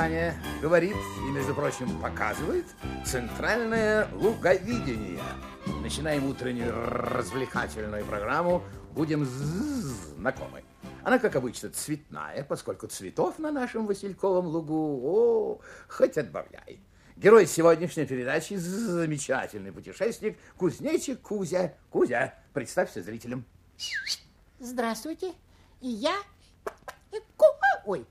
Внимание. Говорит и, между прочим, показывает центральное луговидение. Начинаем утреннюю развлекательную программу. Будем знакомы. Она, как обычно, цветная, поскольку цветов на нашем Васильковом лугу, о, хоть отбавляй. Герой сегодняшней передачи – замечательный путешественник Кузнечик Кузя. Кузя, представься зрителям. Здравствуйте, и я... Ку... Ой,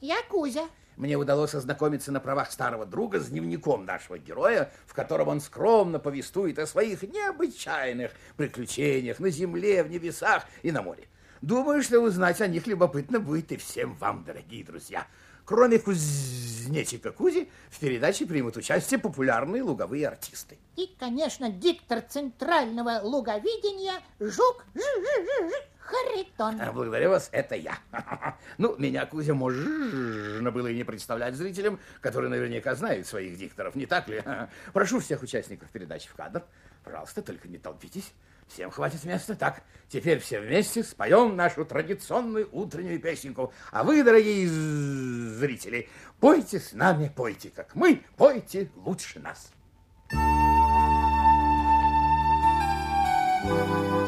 я Кузя. Мне удалось ознакомиться на правах старого друга с дневником нашего героя, в котором он скромно повествует о своих необычайных приключениях на земле, в небесах и на море. Думаю, что узнать о них любопытно будет и всем вам, дорогие друзья. Кроме кузнечика Кузи, в передаче примут участие популярные луговые артисты. И, конечно, диктор центрального луговидения Жук Харитон. А, благодарю вас, это я. Ну, меня, Кузя, можно было и не представлять зрителям, которые наверняка знают своих дикторов, не так ли? Прошу всех участников передачи в кадр. Пожалуйста, только не толпитесь. Всем хватит места. Так, теперь все вместе споем нашу традиционную утреннюю песенку. А вы, дорогие зрители, пойте с нами, пойте, как мы, пойте лучше нас. Thank you.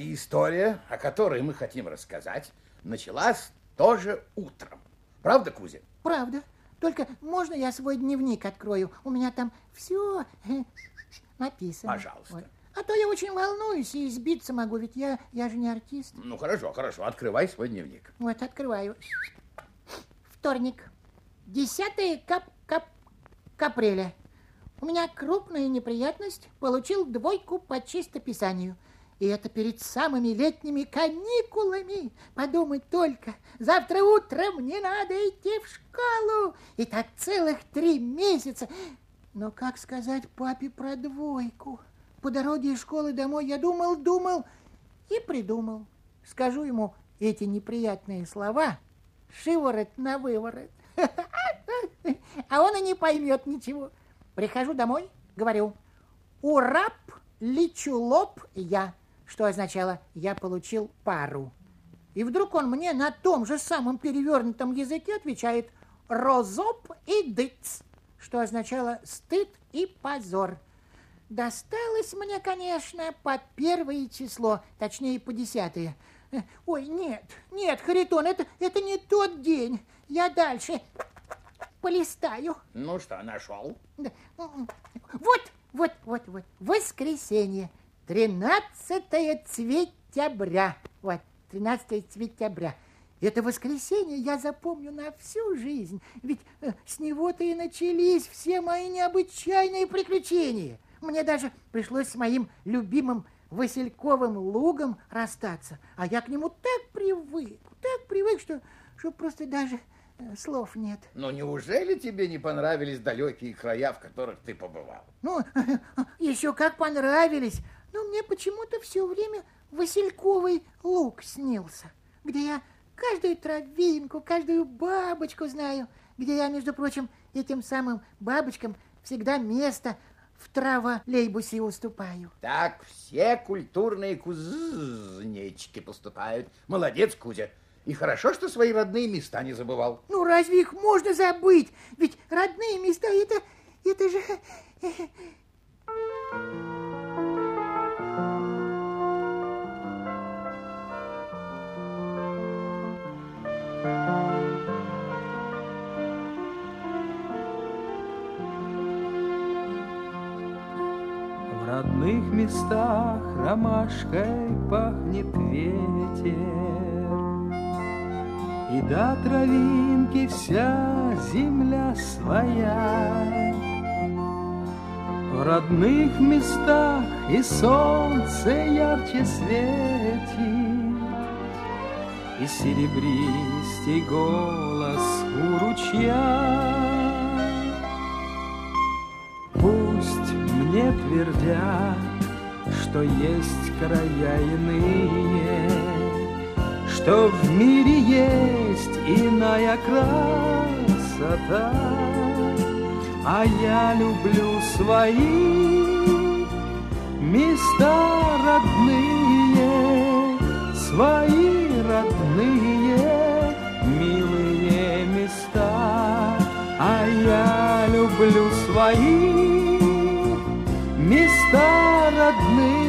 Кстати, история, о которой мы хотим рассказать, началась тоже утром. Правда, Кузя? Правда. Только можно я свой дневник открою? У меня там все э, написано. Пожалуйста. Вот. А то я очень волнуюсь и сбиться могу, ведь я, я же не артист. Ну, хорошо, хорошо. Открывай свой дневник. Вот, открываю. Вторник. 10 кап, кап, апреля. У меня крупная неприятность. Получил двойку по чистописанию. И это перед самыми летними каникулами. Подумать только, завтра утром мне надо идти в школу. И так целых три месяца. Но как сказать папе про двойку? По дороге из школы домой я думал, думал и придумал. скажу ему эти неприятные слова, шиворот на выворот. А он и не поймет ничего. Прихожу домой, говорю, урап, лечу лоб я, что означало «я получил пару». И вдруг он мне на том же самом перевернутом языке отвечает «розоп и дыц», что означало «стыд и позор». Досталось мне, конечно, по первое число, точнее, по десятое. Ой, нет, нет, Харитон, это, это не тот день. Я дальше полистаю. Ну что, нашел? Вот, вот, вот, вот. Воскресенье. Тринадцатое цветября. Вот, тринадцатое цветября. Это воскресенье я запомню на всю жизнь, ведь э, с него-то и начались все мои необычайные приключения. Мне даже пришлось с моим любимым Васильковым лугом расстаться, а я к нему так привык, так привык, что, что просто даже э, слов нет. Но неужели тебе не понравились далекие края, в которых ты побывал? Ну, еще как понравились, но мне почему-то все время Васильковый луг снился, где я каждую травинку, каждую бабочку знаю, где я, между прочим, этим самым бабочкам всегда место в траволейбусе уступаю. Так все культурные кузнечики поступают. Молодец, Кузя. И хорошо, что свои родные места не забывал. Ну, разве их можно забыть? Ведь родные места это... это же... местах ромашкой пахнет ветер, И до травинки вся земля своя. В родных местах и солнце ярче светит, И серебристый голос у ручья. мне твердят, что есть края иные, что в мире есть иная красота, а я люблю свои места родные, свои родные, милые места, а я люблю свои места родные,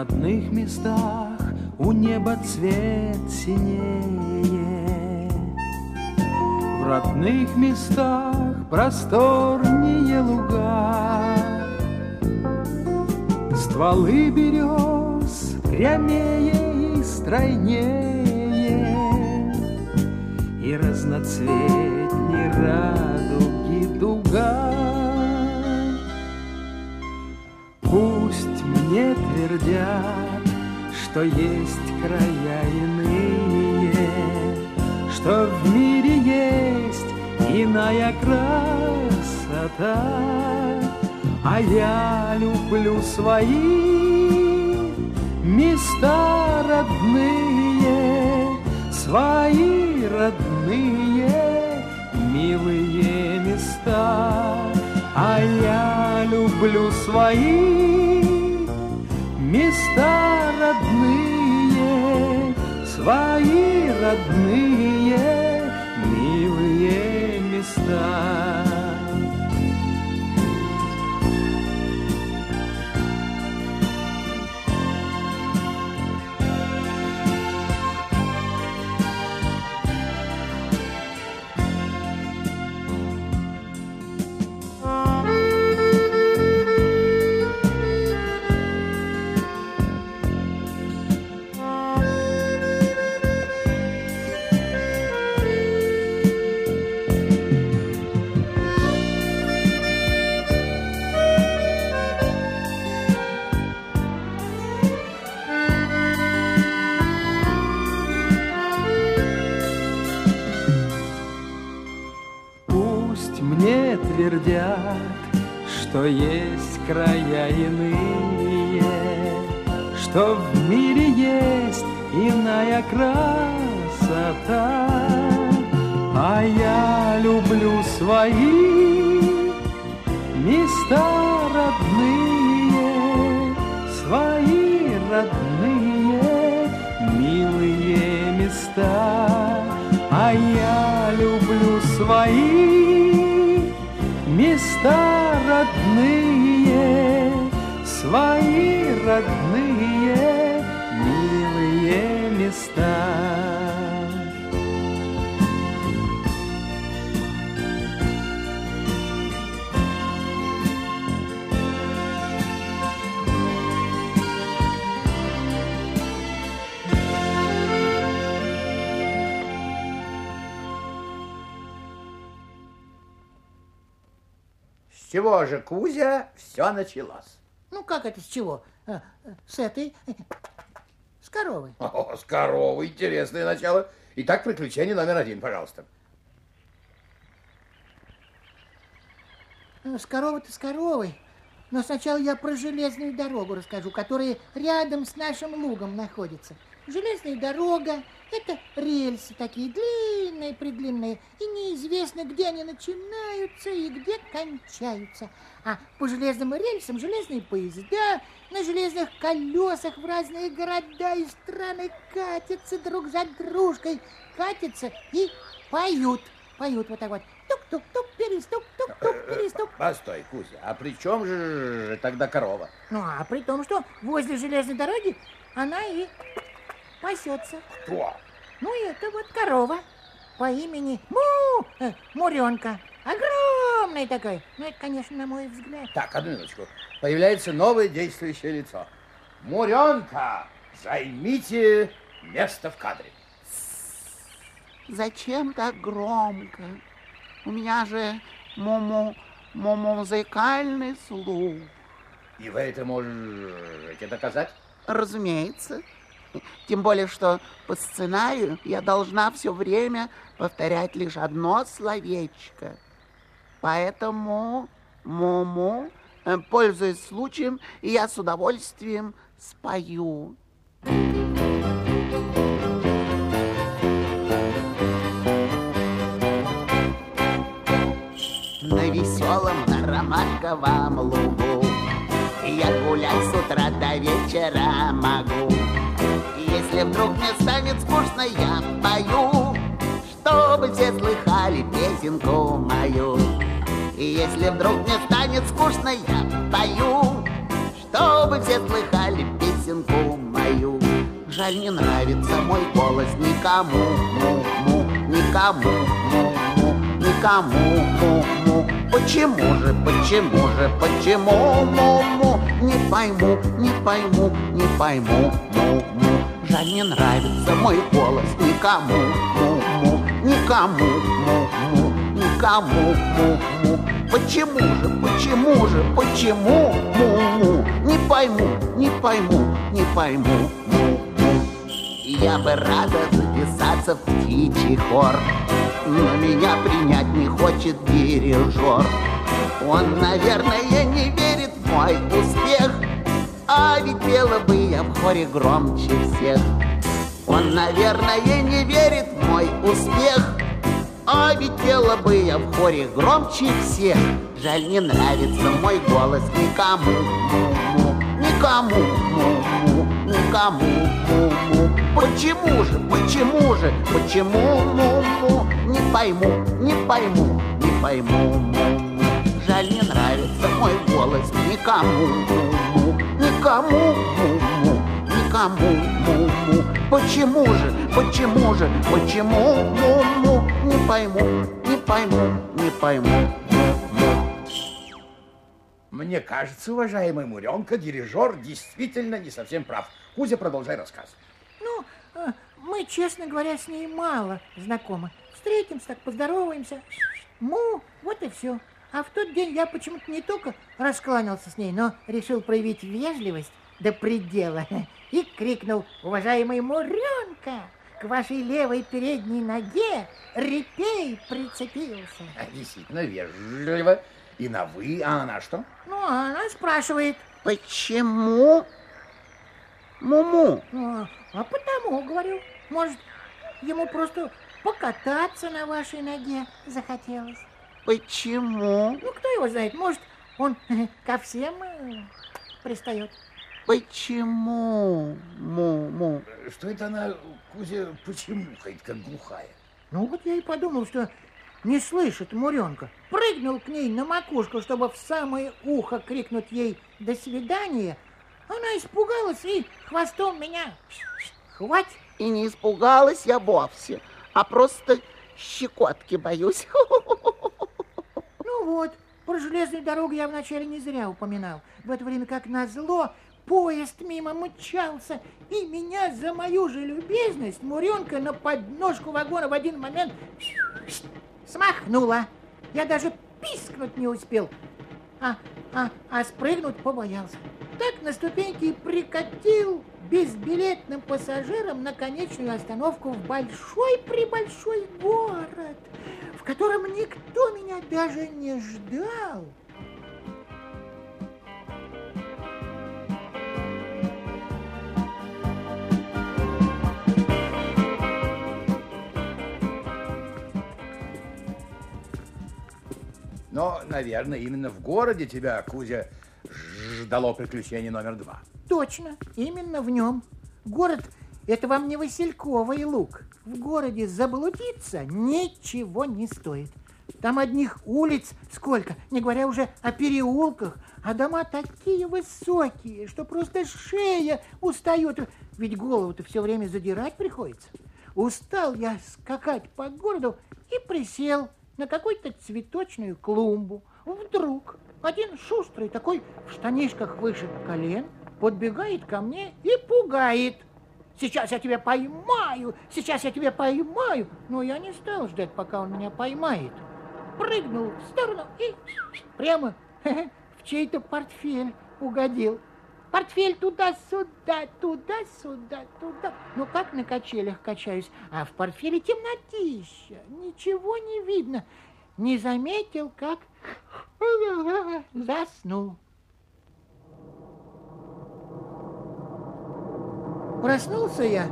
родных местах у неба цвет синее. В родных местах просторнее луга, Стволы берез прямее и стройнее, И разноцветней радуги дуга. Пусть мне твердят, что есть края иные, что в мире есть иная красота, а я люблю свои места родные, свои родные, милые места, а я люблю свои места родные, свои родные, милые места. Твердят, что есть края иные, что в мире есть иная красота. А я люблю свои места родные, свои родные, милые места. А я люблю свои места родные, свои родные, чего же, Кузя, все началось? Ну, как это с чего? А, С этой... С коровой. О, с коровой, интересное начало. Итак, приключение номер один, пожалуйста. С коровой-то с коровой. Но сначала я про железную дорогу расскажу, которая рядом с нашим лугом находится. Железная дорога – это рельсы такие длинные-предлинные, и неизвестно, где они начинаются и где кончаются. А по железным рельсам железные поезда на железных колесах в разные города и страны катятся друг за дружкой, катятся и поют. Поют вот так вот. Тук-тук-тук, перестук, тук-тук, перестук. Постой, Кузя, а при чем же тогда корова? Ну, а при том, что возле железной дороги она и пасется. Кто? Ну, это вот корова по имени Му, э, Муренка. Огромный такой. Ну, это, конечно, на мой взгляд. Так, одну минуточку. Появляется новое действующее лицо. Муренка, займите место в кадре. Зачем так громко? У меня же муму, музыкальный слух. И вы это можете доказать? Разумеется. Тем более, что по сценарию я должна все время повторять лишь одно словечко. Поэтому, муму, э, пользуясь случаем, я с удовольствием спою. На веселом, на ромашковом лугу Я гулять с утра до вечера могу Если вдруг мне станет скучно, я пою Чтобы все слыхали песенку мою И если вдруг мне станет скучно, я пою Чтобы все слыхали песенку мою Жаль, не нравится мой голос никому, му, му, никому, му, му, никому, му, му. Почему же, почему же, почему, му, му, не пойму, не пойму, не пойму, му, му. Жаль, не нравится мой голос никому, му, му, никому, му, му, никому, му, му. Почему же, почему же, почему, му, му, не пойму, не пойму, не пойму, му, му. Я бы рада записаться в птичий хор, но меня принять не хочет дирижер. Он, наверное, не верит в мой успех, а ведь пела бы я в хоре громче всех. Он, наверное, не верит в мой успех, а ведь пела бы я в хоре громче всех. Жаль, не нравится мой голос никому, му-му, никому, му-му, никому, му-му. Почему же, почему же, почему, му-му, не пойму, не пойму, не пойму, му-му. Жаль, не нравится мой голос никому, му-му, никому, му-му, никому, му-му. Почему же, почему же, почему, му-му, не пойму, не пойму, не пойму. Мне кажется, уважаемый Муренка, дирижер действительно не совсем прав. Кузя, продолжай рассказ. Ну, э, мы, честно говоря, с ней мало знакомы. Встретимся, так поздороваемся. Му, вот и все. А в тот день я почему-то не только раскланялся с ней, но решил проявить вежливость до предела и крикнул, уважаемый Муренка, к вашей левой передней ноге репей прицепился. А, Действительно вежливо. И на «вы», а она что? Ну, а она спрашивает, Почему? Муму. «А, а потому, говорю, может, ему просто покататься на вашей ноге захотелось. Почему? Ну, кто его знает, может, он ко всем э, пристает. Почему? Муму. Что это она, Кузя, почемухает, как глухая? Ну, вот я и подумал, что не слышит Муренка. Прыгнул к ней на макушку, чтобы в самое ухо крикнуть ей «до свидания». Она испугалась и хвостом меня хвать. И не испугалась я вовсе, а просто щекотки боюсь. вот, про железную дорогу я вначале не зря упоминал. В это время, как назло, поезд мимо мчался, и меня за мою же любезность Муренка на подножку вагона в один момент смахнула. Я даже пискнуть не успел, а, а, а спрыгнуть побоялся. Так на ступеньки и прикатил безбилетным пассажирам на конечную остановку в большой-пребольшой город, котором никто меня даже не ждал. Но, наверное, именно в городе тебя, Кузя, ждало приключение номер два. Точно, именно в нем. Город – это вам не Васильковый луг. В городе заблудиться ничего не стоит. Там одних улиц сколько, не говоря уже о переулках, а дома такие высокие, что просто шея устает, ведь голову-то все время задирать приходится. Устал я скакать по городу и присел на какую-то цветочную клумбу. Вдруг один шустрый такой в штанишках выше колен подбегает ко мне и пугает. Сейчас я тебя поймаю, сейчас я тебя поймаю. Но я не стал ждать, пока он меня поймает. Прыгнул в сторону и прямо в чей-то портфель угодил. Портфель туда-сюда, туда-сюда, туда. Ну, как на качелях качаюсь, а в портфеле темнотища, ничего не видно. Не заметил, как заснул. Проснулся я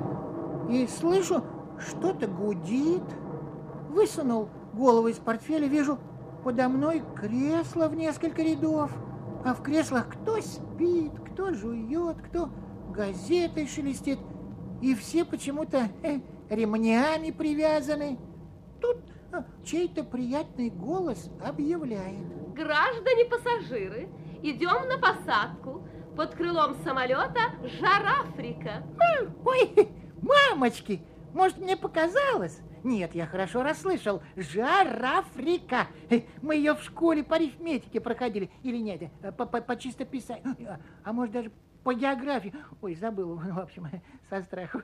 и слышу, что-то гудит. Высунул голову из портфеля, вижу подо мной кресло в несколько рядов. А в креслах кто спит, кто жует, кто газетой шелестит. И все почему-то э, ремнями привязаны. Тут э, чей-то приятный голос объявляет. Граждане-пассажиры, идем на посадку. Под крылом самолета Жар-Африка. Ой, мамочки, может, мне показалось? Нет, я хорошо расслышал. Жар-Африка. Мы ее в школе по арифметике проходили. Или нет, по, по, по чистописанию. А может, даже по географии. Ой, забыл, в общем, со страху.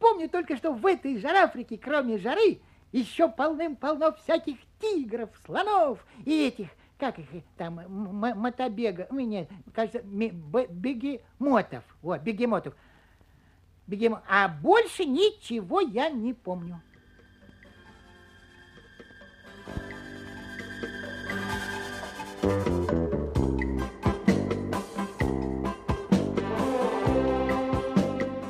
Помню только, что в этой Жар-Африке, кроме жары, еще полным-полно всяких тигров, слонов и этих как их там, мотобега, нет, кажется, бегемотов, вот, бегемотов. Бегемо... А больше ничего я не помню.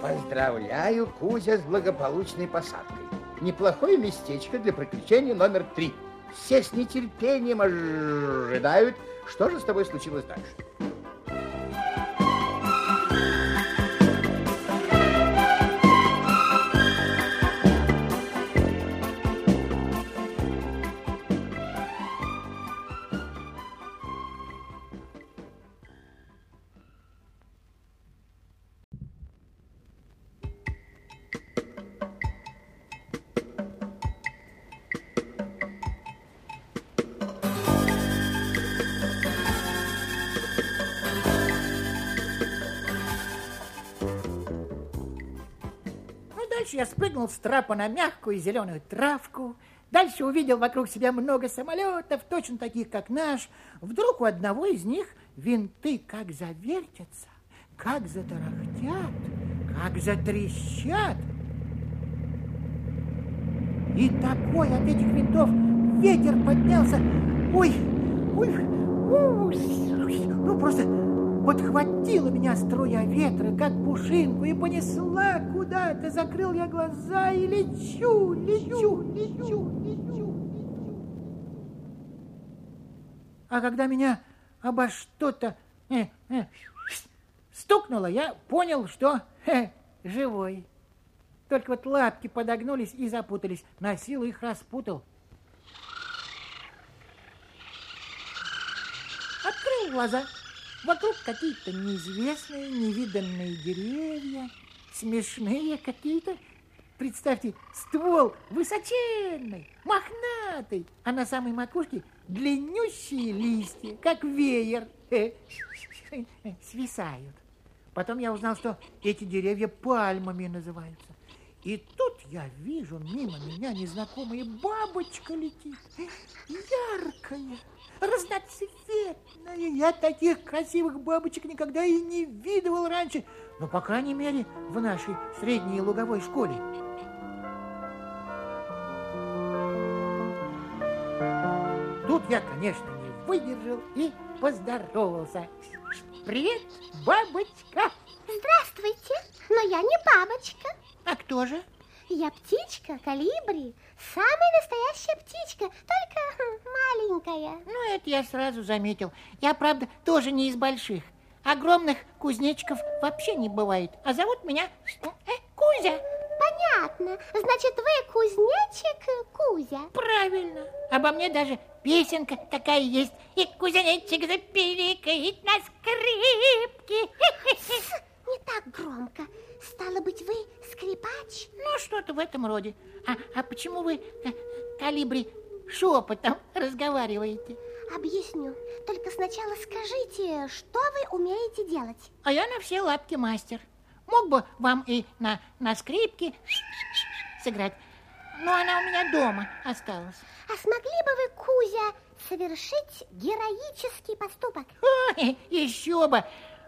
Поздравляю, Кузя, с благополучной посадкой. Неплохое местечко для приключения номер три. Все с нетерпением ожидают, что же с тобой случилось дальше. Я спрыгнул с трапа на мягкую зеленую травку. Дальше увидел вокруг себя много самолетов, точно таких, как наш. Вдруг у одного из них винты как завертятся, как затарахтят, как затрещат. И такой от этих винтов ветер поднялся. Ой, ой, ой, ну просто подхватила меня струя ветра, как пушинку, и понесла куда-то. Закрыл я глаза и лечу, лечу, лечу, лечу. А когда меня обо что-то э, э, стукнуло, я понял, что э, живой. Только вот лапки подогнулись и запутались. На силу их распутал. Открыл глаза. Вокруг какие-то неизвестные, невиданные деревья, смешные какие-то. Представьте, ствол высоченный, мохнатый, а на самой макушке длиннющие листья, как веер, свисают. Потом я узнал, что эти деревья пальмами называются. И тут я вижу, мимо меня незнакомая бабочка летит, яркая, разноцветная. Я таких красивых бабочек никогда и не видывал раньше, но, по крайней мере, в нашей средней луговой школе. Тут я, конечно, не выдержал и поздоровался. Привет, бабочка. Здравствуйте, но я не бабочка. А кто же? Я птичка, калибри, самая настоящая птичка, только маленькая. Ну, это я сразу заметил. Я, правда, тоже не из больших. Огромных кузнечиков вообще не бывает. А зовут меня э, Кузя. Понятно. Значит, вы кузнечик Кузя. Правильно. Обо мне даже песенка такая есть. И кузнечик запиликает на скрипке. Не так громко. Стало быть, вы скрипач? Ну, что-то в этом роде. А, а почему вы, э, калибри, шепотом разговариваете? Объясню. Только сначала скажите, что вы умеете делать? А я на все лапки мастер. Мог бы вам и на, на скрипке сыграть, но она у меня дома осталась. А смогли бы вы, Кузя, совершить героический поступок? Ой, еще бы!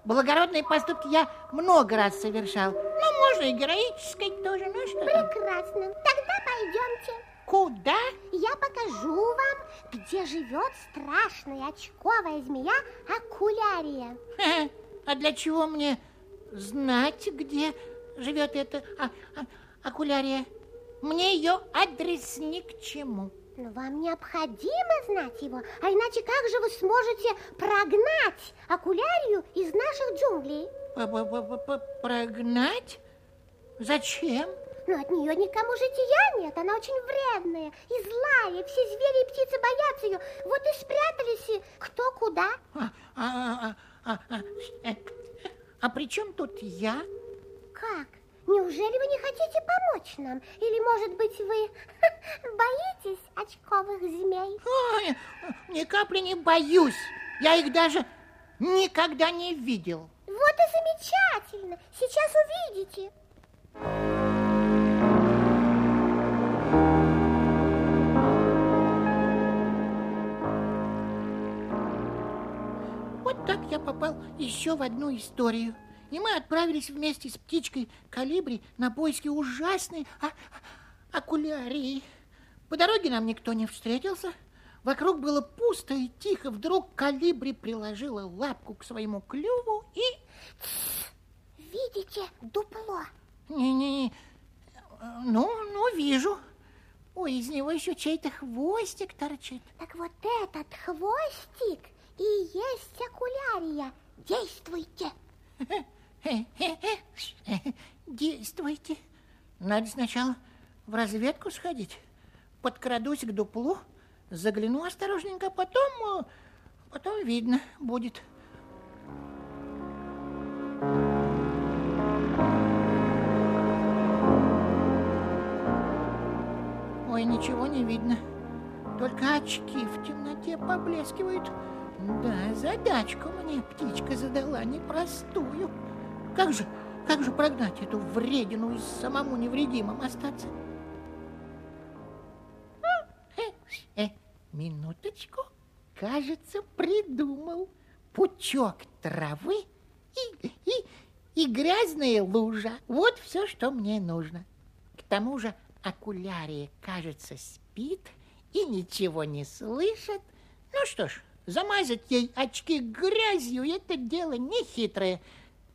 Благородные поступки я много раз совершал. Ну, можно и героической тоже, ну что там. Прекрасно. Тогда пойдемте. Куда? Я покажу вам, где живет страшная очковая змея Акулярия. Ха, А для чего мне знать, где живет эта а, а- акулярия? Мне ее адрес ни к чему. Но вам необходимо знать его, а иначе как же вы сможете прогнать Акулярию из наших джунглей? П- п- п- п- Прогнать? Зачем? Но от нее никому жития нет, она очень вредная и злая, все звери и птицы боятся ее, вот и спрятались и кто куда. А, а, а, а, а, э, а при чем тут я? Как? Неужели вы не хотите помочь нам? Или, может быть, вы боитесь очковых змей? Ой, ни капли не боюсь. Я их даже никогда не видел. Вот и замечательно. Сейчас увидите. Вот так я попал еще в одну историю. И мы отправились вместе с птичкой Калибри на поиски ужасной а- окулярии. По дороге нам никто не встретился. Вокруг было пусто и тихо. Вдруг Калибри приложила лапку к своему клюву и... Видите дупло? Не-не-не. Ну, ну, вижу. Ой, из него еще чей-то хвостик торчит. Так вот этот хвостик и есть окулярия. Действуйте. Действуйте. Надо сначала в разведку сходить. Подкрадусь к дуплу, загляну осторожненько, потом, э, потом видно будет. Ой, ничего не видно. Только очки в темноте поблескивают. Да, задачку мне птичка задала непростую. Как же, как же прогнать эту вредину и самому невредимым остаться? Э, э, минуточку. Кажется, придумал. Пучок травы и, и, и грязная лужа. Вот все, что мне нужно. К тому же окулярия, кажется, спит и ничего не слышит. Ну что ж, замазать ей очки грязью – это дело нехитрое.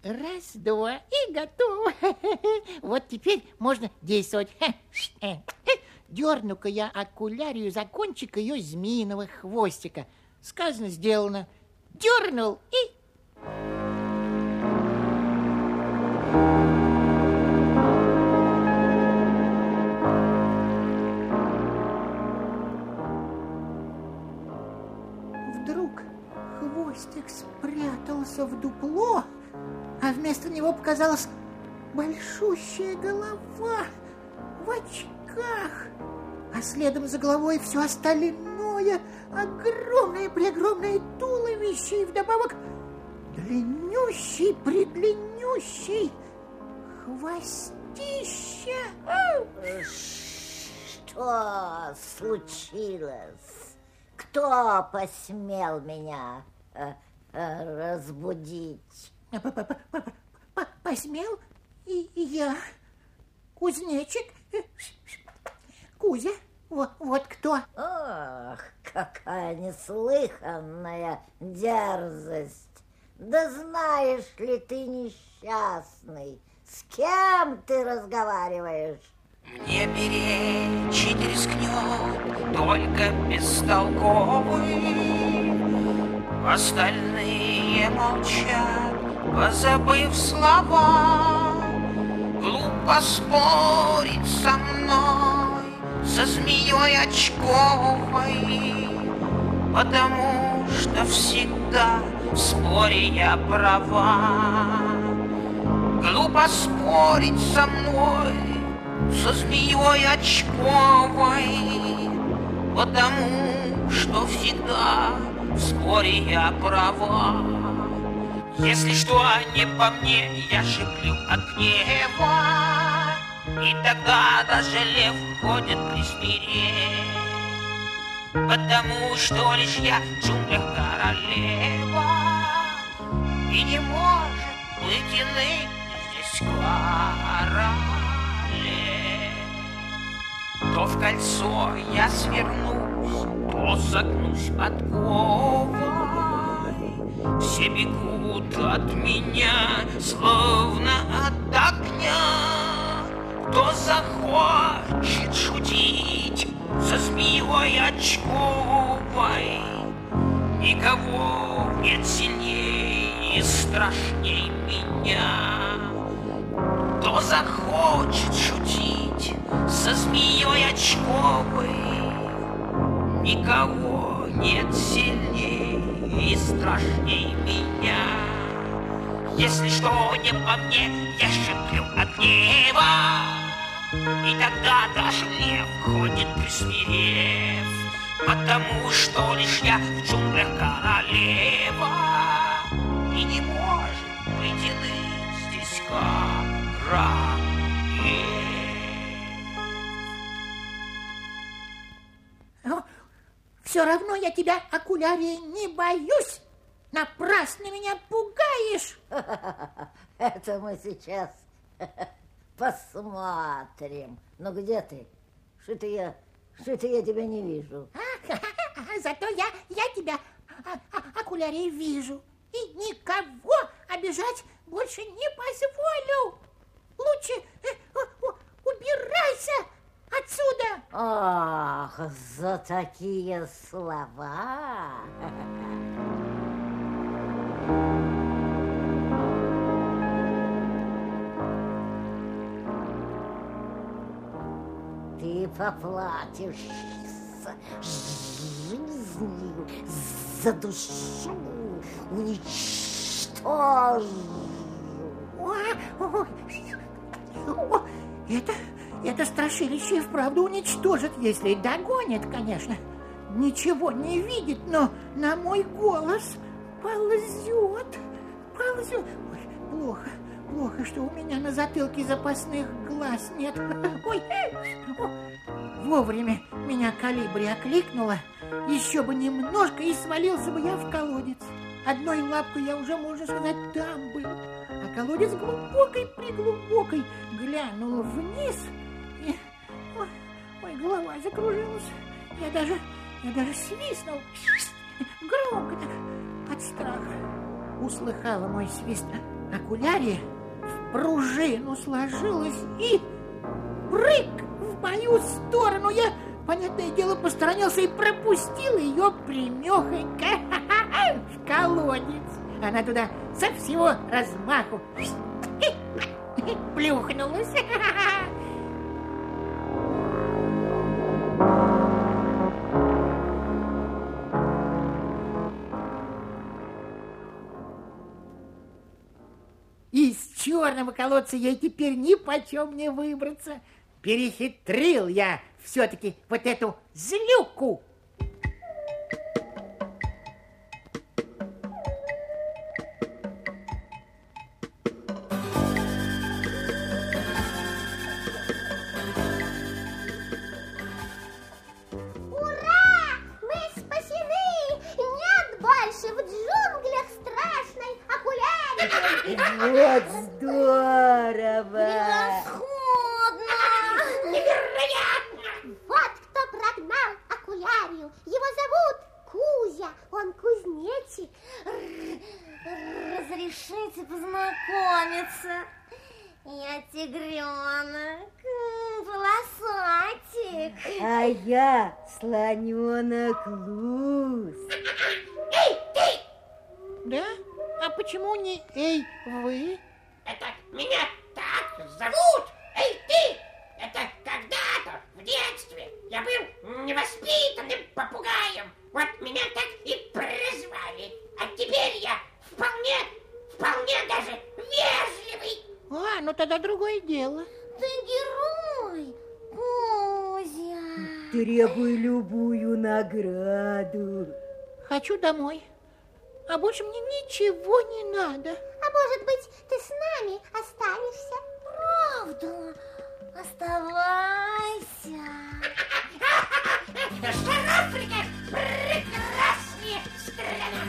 Раз, два и готово. Вот теперь можно действовать. Дерну-ка я окулярию за кончик ее змеиного хвостика. Сказано, сделано. Дернул и... Вдруг хвостик спрятался в дупло, а вместо него показалась большущая голова в очках, а следом за головой все остальное огромное-преогромное туловище и вдобавок длиннющий-предлиннющий хвостище. Что случилось? Кто посмел меня э, э, разбудить? П- Посмел и я, кузнечик, э, Кузя, вот, вот кто. Ох, какая неслыханная дерзость! Да знаешь ли ты, несчастный, с кем ты разговариваешь? Мне перечить рискнет только бестолковый. Остальные молчат, позабыв слова. Глупо спорить со мной, со змеей очковой, Потому что всегда в споре я права. Глупо спорить со мной, со змеей очковой, Потому что всегда в споре я права. Если что не по мне, я шиплю от гнева, И тогда даже лев ходит присмирев. Потому что лишь я в джунглях королева, И не может быть иным здесь королев. То в кольцо я свернусь, то согнусь подковой. Все бегут от меня, словно от огня. Кто захочет шутить со змеей очковой, Никого нет сильнее и страшней меня. Кто захочет шутить со змеей очковой, Никого нет сильнее и страшней меня. Если что не по мне, я шиплю от гнева, И тогда даже лев ходит присмирев, Потому что лишь я в джунглях королева, И не может быть иным здесь королев. Все равно я тебя, окулярия, не боюсь. Напрасно меня пугаешь. Это мы сейчас посмотрим. Ну где ты? Что-то я, что-то я тебя не вижу. А, Зато я, я тебя, окулярия, вижу. И никого обижать больше не позволю. Лучше э, убирайся отсюда. Ах, за такие слова. Ты поплатишь жизнью за душу уничтожу. Это, это страшилище и вправду уничтожит, если догонит, конечно. Ничего не видит, но на мой голос ползет, ползет. Ой, плохо, Плохо, что у меня на затылке запасных глаз нет. Ой, вовремя меня калибри окликнула. Еще бы немножко, и свалился бы я в колодец. Одной лапкой я уже, можно сказать, там был. А колодец глубокой-преглубокой глянул вниз. И... Ой, ой, голова закружилась. Я даже, я даже свистнул. Громко так, от страха. Услыхала мой свист окулярия пружину сложилась и прыг в мою сторону. Я, понятное дело, посторонился и пропустил ее примехонько в колодец. Она туда со всего размаху плюхнулась. черного колодца ей теперь ни почем не выбраться. Перехитрил я все-таки вот эту злюку. требуй любую награду. Хочу домой. А больше мне ничего не надо. А может быть, ты с нами останешься? Правда? Оставайся. Африка прекраснее страна.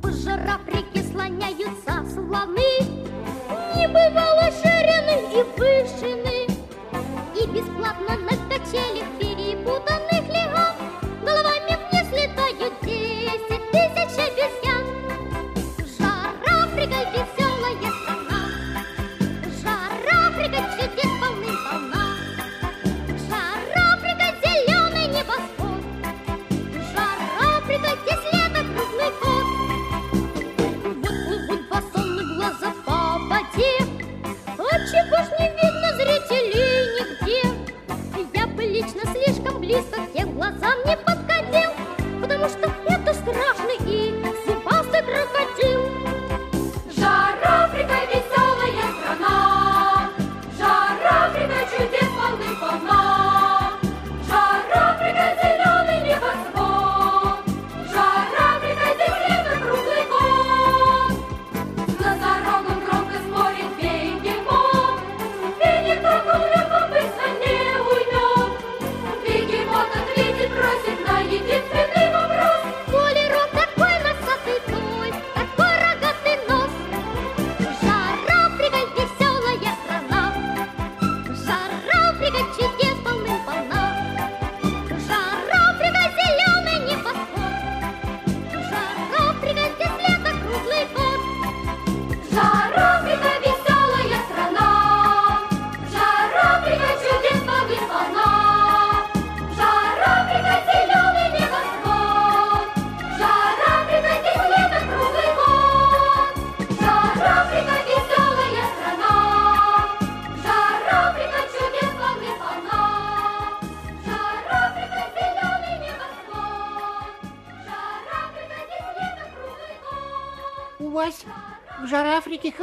По жирафрике слоняются слоны. Не бывало ширины и вышины. Бесплатно на качелях перепутаны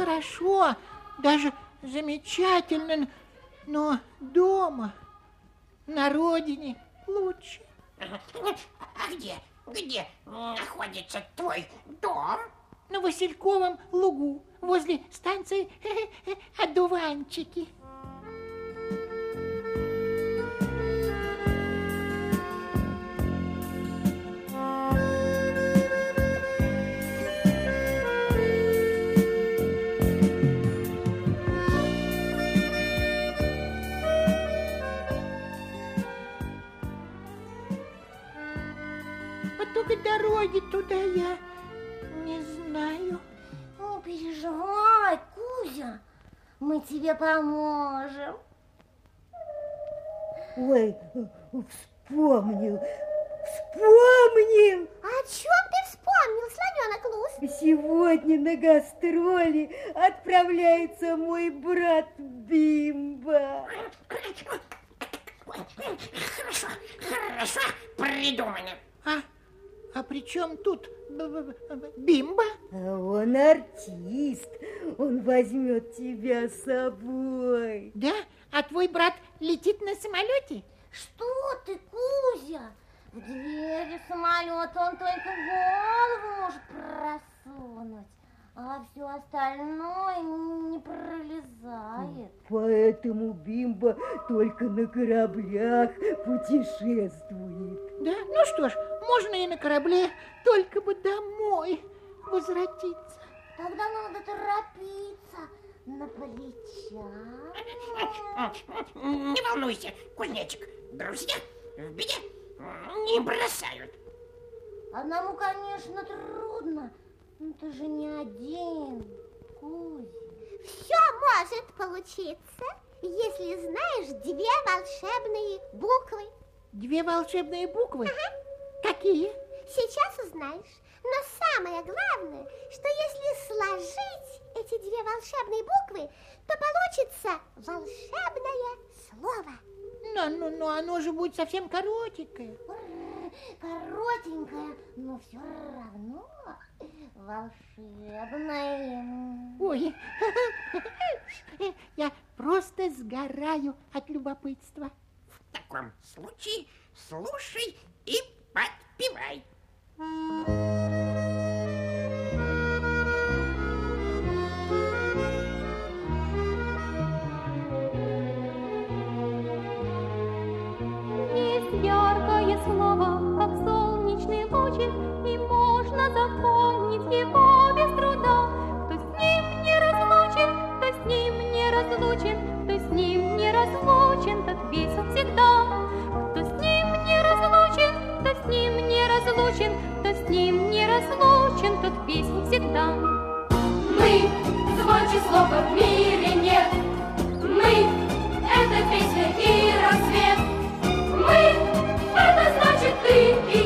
хорошо, даже замечательно, но дома, на родине лучше. А где, где находится твой дом? На Васильковом лугу, возле станции Одуванчики. Дороги туда я не знаю. Не переживай, Кузя, мы тебе поможем. Ой, вспомнил, вспомнил. О чем ты вспомнил, слоненок Лус? Сегодня на гастроли отправляется мой брат Бимба. Хорошо, хорошо придумано. А, а при чем тут б- б- б- Бимба? А он артист, он возьмет тебя с собой. Да? А твой брат летит на самолете? Что ты, Кузя? В двери самолета он только голову может просунуть, а все остальное не пролезает. Поэтому Бимба только на кораблях путешествует. Да? Ну что ж, можно и на корабле, только бы домой возвратиться. Тогда надо торопиться на плечах. Не волнуйся, кузнечик. Друзья в беде не бросают. Одному, конечно, трудно, но ты же не один, Кузя. Все может получиться, если знаешь две волшебные буквы. Две волшебные буквы? Какие? Сейчас узнаешь. Но самое главное, что если сложить эти две волшебные буквы, то получится волшебное слово. Ну, ну, ну, оно же будет совсем коротенькое. Коротенькое, но все равно волшебное. Ой, я просто сгораю от любопытства. Таком случае слушай и подпевай. Есть яркое слово, как солнечный лучик, И можно запомнить его без труда. Кто с ним не разлучен, кто с ним не разлучен, Кто с ним не разлучен, тот весел всегда. Кто с ним не разлучен, кто с ним не разлучен, Кто с ним не разлучен, тот весел всегда. Мы, звонче слова в мире нет, Мы — это песня и рассвет. Мы — это значит ты и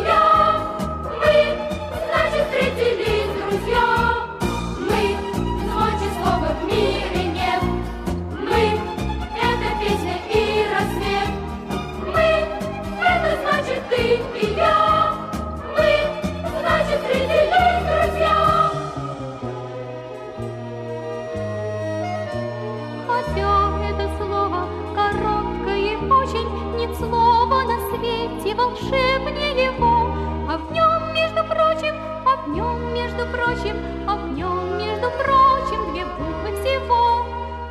волшебнее его. А в нем, между прочим, а в нем, между прочим, а в нем, между прочим, две буквы всего.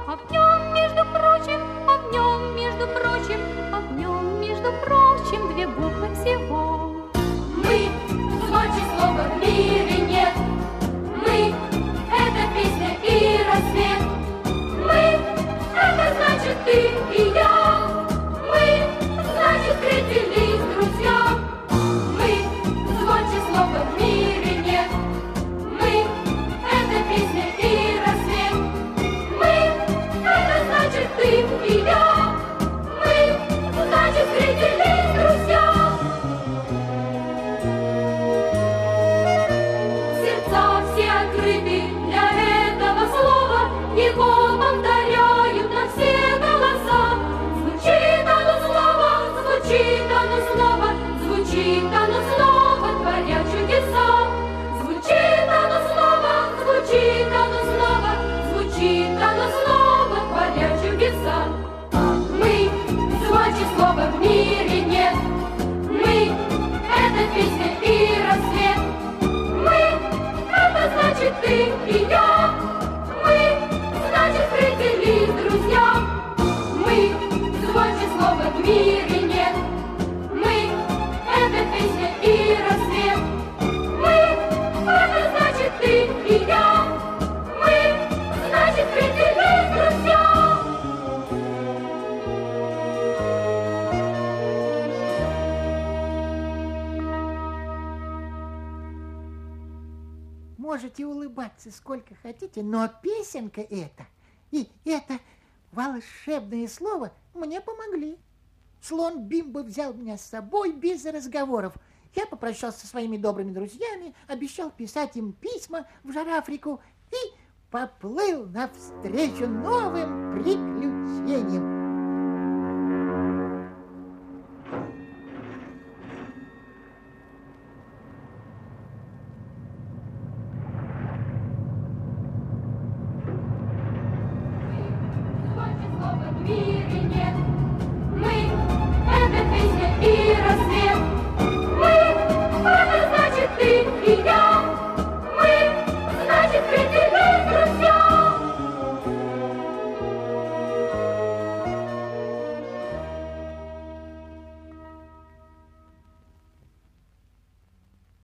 А в нем, между прочим, а в нем, между прочим, а в нем, между прочим, две буквы всего. Мы, звонче слова в мире нет, мы — это песня и рассвет. Мы — это значит ты и улыбаться сколько хотите, но песенка эта и это волшебное слово мне помогли. Слон Бимбо взял меня с собой без разговоров. Я попрощался со своими добрыми друзьями, обещал писать им письма в Жарафрику и поплыл навстречу новым приключениям.